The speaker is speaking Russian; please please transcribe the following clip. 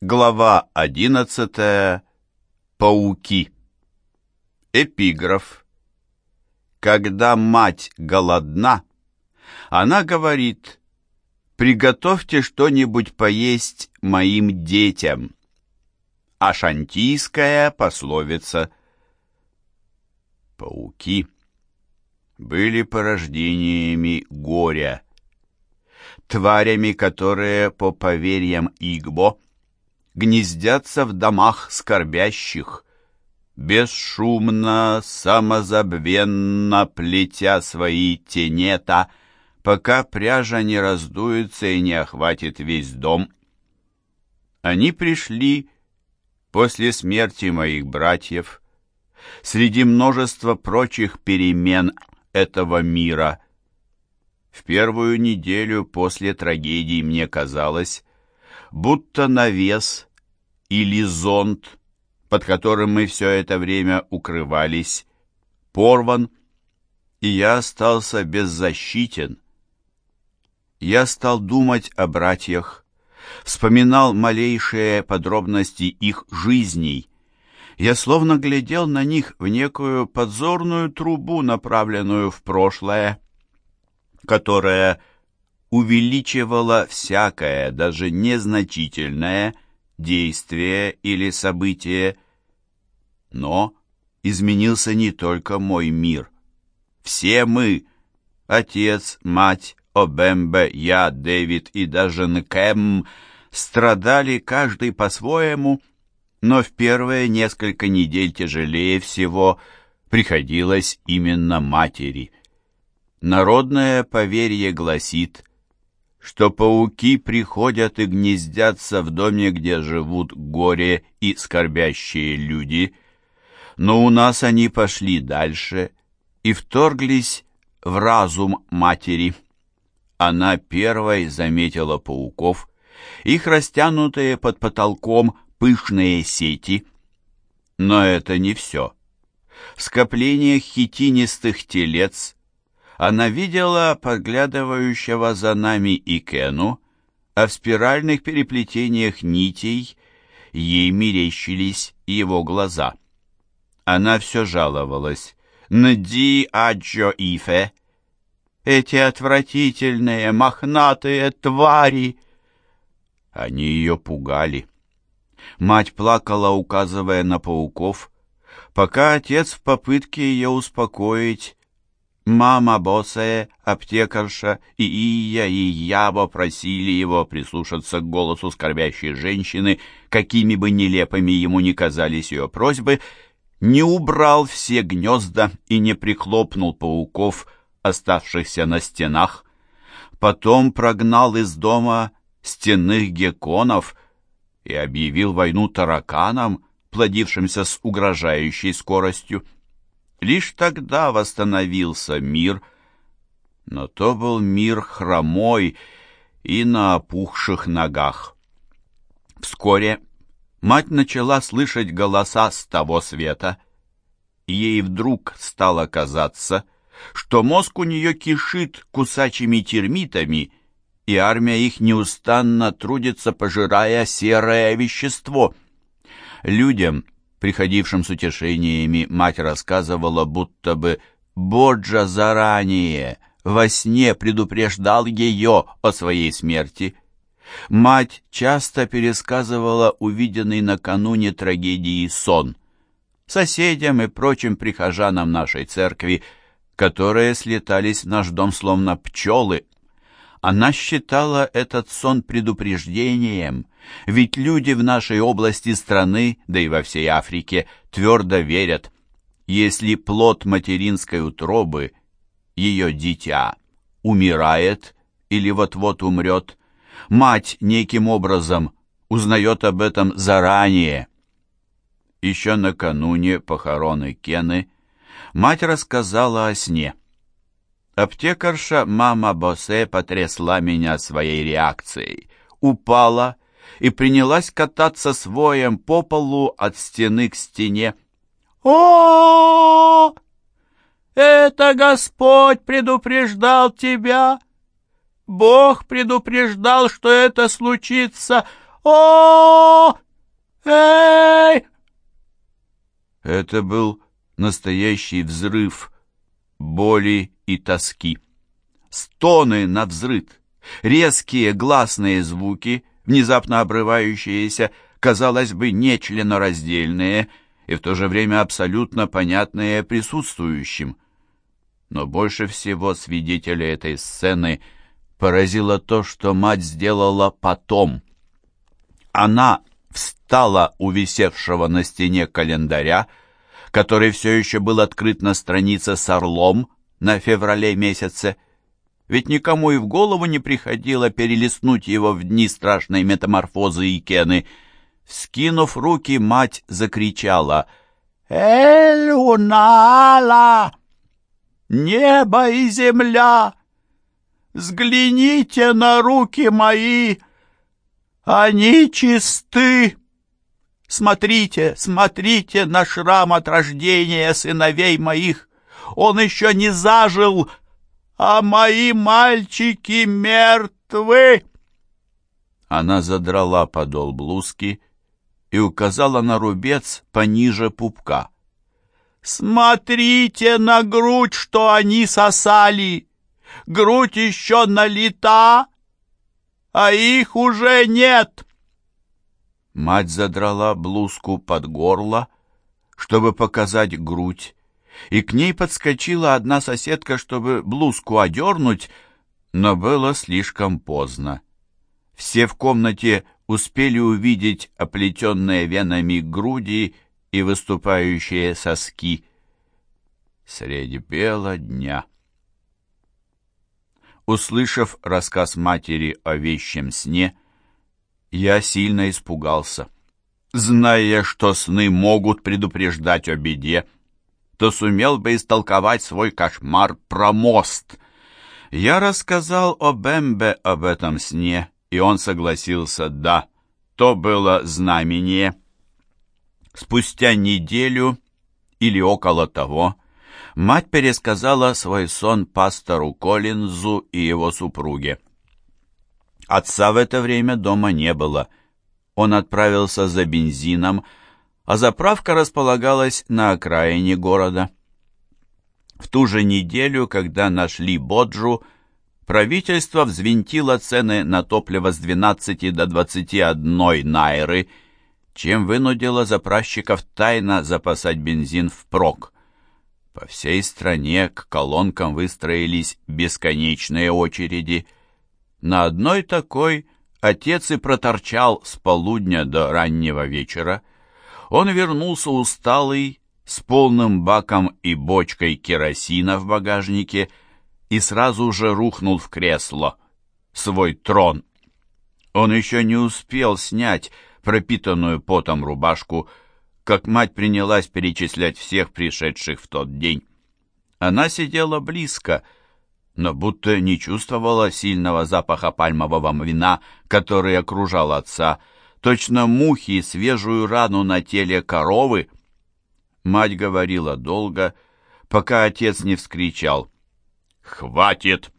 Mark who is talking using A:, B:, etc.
A: Глава 11. Пауки. Эпиграф. Когда мать голодна, она говорит «Приготовьте что-нибудь поесть моим детям». Ашантийская пословица. Пауки были порождениями горя, тварями, которые, по поверьям Игбо, гнездятся в домах скорбящих, бесшумно, самозабвенно плетя свои тенета, пока пряжа не раздуется и не охватит весь дом. Они пришли после смерти моих братьев, среди множества прочих перемен этого мира. В первую неделю после трагедии мне казалось, будто навес или зонт, под которым мы все это время укрывались, порван, и я остался беззащитен. Я стал думать о братьях, вспоминал малейшие подробности их жизней. Я словно глядел на них в некую подзорную трубу, направленную в прошлое, которая увеличивала всякое, даже незначительное действие или событие. Но изменился не только мой мир. Все мы, отец, мать, Обембе, я, Дэвид и даже Нкэм, страдали каждый по-своему, но в первые несколько недель тяжелее всего приходилось именно матери. Народное поверье гласит – что пауки приходят и гнездятся в доме, где живут горе и скорбящие люди, но у нас они пошли дальше и вторглись в разум матери. Она первой заметила пауков, их растянутые под потолком пышные сети. Но это не все. В скоплениях хитинистых телец она видела подглядывающего за нами Икену, а в спиральных переплетениях нитей ей мерещились его глаза. Она все жаловалась. «Нди аджо ифе! Эти отвратительные мохнатые твари!» Они ее пугали. Мать плакала, указывая на пауков, пока отец в попытке ее успокоить Мама Боссе, аптекарша и Ия и Ябо просили его прислушаться к голосу скорбящей женщины, какими бы нелепыми ему ни казались ее просьбы, не убрал все гнезда и не прихлопнул пауков, оставшихся на стенах. Потом прогнал из дома стенных гекконов и объявил войну тараканам, плодившимся с угрожающей скоростью. Лишь тогда восстановился мир, но то был мир хромой и на опухших ногах. Вскоре мать начала слышать голоса с того света. Ей вдруг стало казаться, что мозг у нее кишит кусачими термитами, и армия их неустанно трудится, пожирая серое вещество. Людям приходившим с утешениями, мать рассказывала, будто бы Боджа заранее во сне предупреждал ее о своей смерти. Мать часто пересказывала увиденный накануне трагедии сон соседям и прочим прихожанам нашей церкви, которые слетались в наш дом словно пчелы, она считала этот сон предупреждением, ведь люди в нашей области страны, да и во всей Африке, твердо верят, если плод материнской утробы, ее дитя, умирает или вот-вот умрет, мать неким образом узнает об этом заранее. Еще накануне похороны Кены мать рассказала о сне – Аптекарша мама Босе потрясла меня своей реакцией. Упала и принялась кататься своем по полу от стены к стене. о Это Господь предупреждал тебя! Бог предупреждал, что это случится! о Эй!» Это был настоящий взрыв боли и тоски. Стоны на взрыт, резкие гласные звуки, внезапно обрывающиеся, казалось бы, нечленораздельные и в то же время абсолютно понятные присутствующим. Но больше всего свидетеля этой сцены поразило то, что мать сделала потом. Она встала у висевшего на стене календаря, который все еще был открыт на странице с орлом на феврале месяце, ведь никому и в голову не приходило перелистнуть его в дни страшной метаморфозы Икены. Скинув руки, мать закричала «Элюнала! Небо и земля! Взгляните на руки мои! Они чисты!» Смотрите, смотрите на шрам от рождения сыновей моих. Он еще не зажил, а мои мальчики мертвы. Она задрала подол блузки и указала на рубец пониже пупка. «Смотрите на грудь, что они сосали! Грудь еще налита, а их уже нет!» Мать задрала блузку под горло, чтобы показать грудь, и к ней подскочила одна соседка, чтобы блузку одернуть, но было слишком поздно. Все в комнате успели увидеть оплетенные венами груди и выступающие соски. Средь бела дня. Услышав рассказ матери о вещем сне, я сильно испугался. Зная, что сны могут предупреждать о беде, то сумел бы истолковать свой кошмар про мост. Я рассказал о Бэмбе об этом сне, и он согласился «да». То было знамение. Спустя неделю или около того мать пересказала свой сон пастору Коллинзу и его супруге. Отца в это время дома не было. Он отправился за бензином, а заправка располагалась на окраине города. В ту же неделю, когда нашли Боджу, правительство взвинтило цены на топливо с 12 до 21 найры, чем вынудило заправщиков тайно запасать бензин впрок. По всей стране к колонкам выстроились бесконечные очереди – на одной такой отец и проторчал с полудня до раннего вечера. Он вернулся усталый, с полным баком и бочкой керосина в багажнике и сразу же рухнул в кресло, свой трон. Он еще не успел снять пропитанную потом рубашку, как мать принялась перечислять всех пришедших в тот день. Она сидела близко, но будто не чувствовала сильного запаха пальмового вина, который окружал отца, точно мухи свежую рану на теле коровы. Мать говорила долго, пока отец не вскричал. «Хватит!